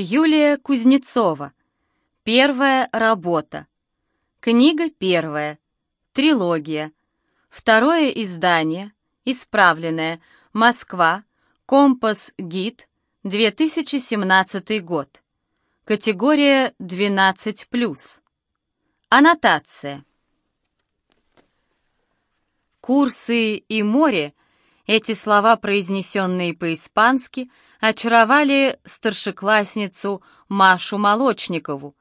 Юлия Кузнецова. Первая работа. Книга первая. Трилогия. Второе издание. Исправленное. Москва. Компас Гид. 2017 год. Категория 12+. Аннотация. Курсы и море эти слова, произнесенные по-испански, очаровали старшеклассницу Машу Молочникову.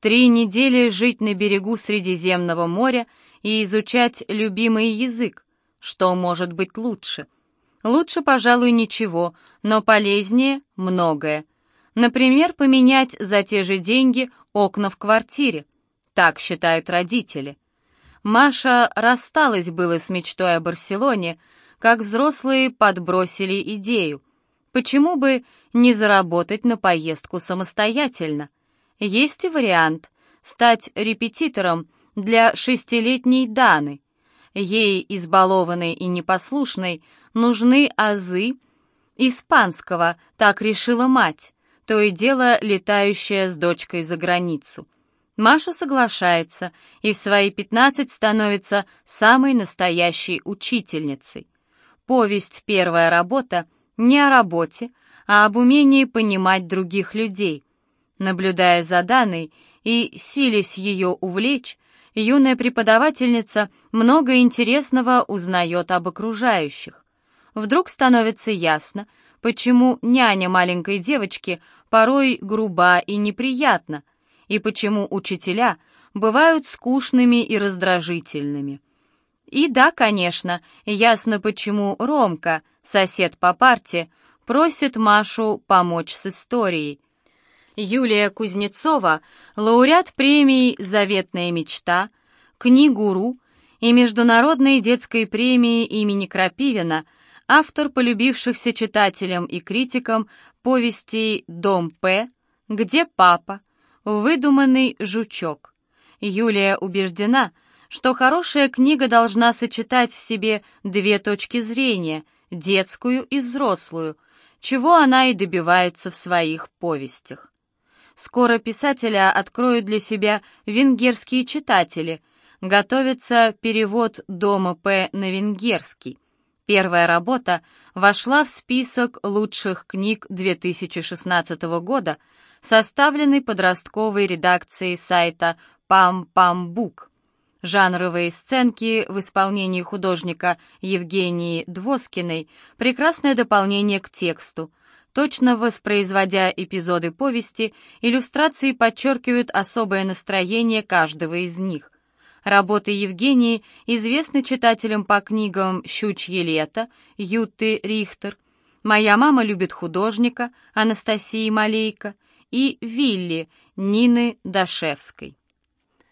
Три недели жить на берегу Средиземного моря и изучать любимый язык. Что может быть лучше? Лучше, пожалуй, ничего, но полезнее многое. Например, поменять за те же деньги окна в квартире. Так считают родители. Маша рассталась было с мечтой о Барселоне, как взрослые подбросили идею. Почему бы не заработать на поездку самостоятельно? Есть и вариант — стать репетитором для шестилетней Даны. Ей, избалованной и непослушной, нужны азы испанского, так решила мать, то и дело летающая с дочкой за границу. Маша соглашается и в свои пятнадцать становится самой настоящей учительницей. Повесть «Первая работа» не о работе, а об умении понимать других людей. Наблюдая за Даной и силясь ее увлечь, юная преподавательница много интересного узнает об окружающих. Вдруг становится ясно, почему няня маленькой девочки порой груба и неприятна, и почему учителя бывают скучными и раздражительными. И да, конечно, ясно, почему Ромка, сосед по парте, просит Машу помочь с историей. Юлия Кузнецова, лауреат премий «Заветная мечта», «Книгуру» и Международной детской премии имени Крапивина, автор полюбившихся читателям и критикам повестей «Дом П», «Где папа?», «Выдуманный жучок». Юлия убеждена, что хорошая книга должна сочетать в себе две точки зрения, детскую и взрослую, чего она и добивается в своих повестях. Скоро писателя откроют для себя венгерские читатели, готовится перевод «Дома П» на венгерский. Первая работа вошла в список лучших книг 2016 года, составленный подростковой редакцией сайта «Пам-Пам-Бук». Жанровые сценки в исполнении художника Евгении Двоскиной — прекрасное дополнение к тексту. Точно воспроизводя эпизоды повести, иллюстрации подчеркивают особое настроение каждого из них. Работы Евгении известны читателям по книгам «Щучье лето» Юты Рихтер, «Моя мама любит художника» Анастасии Малейко и «Вилли» Нины Дашевской.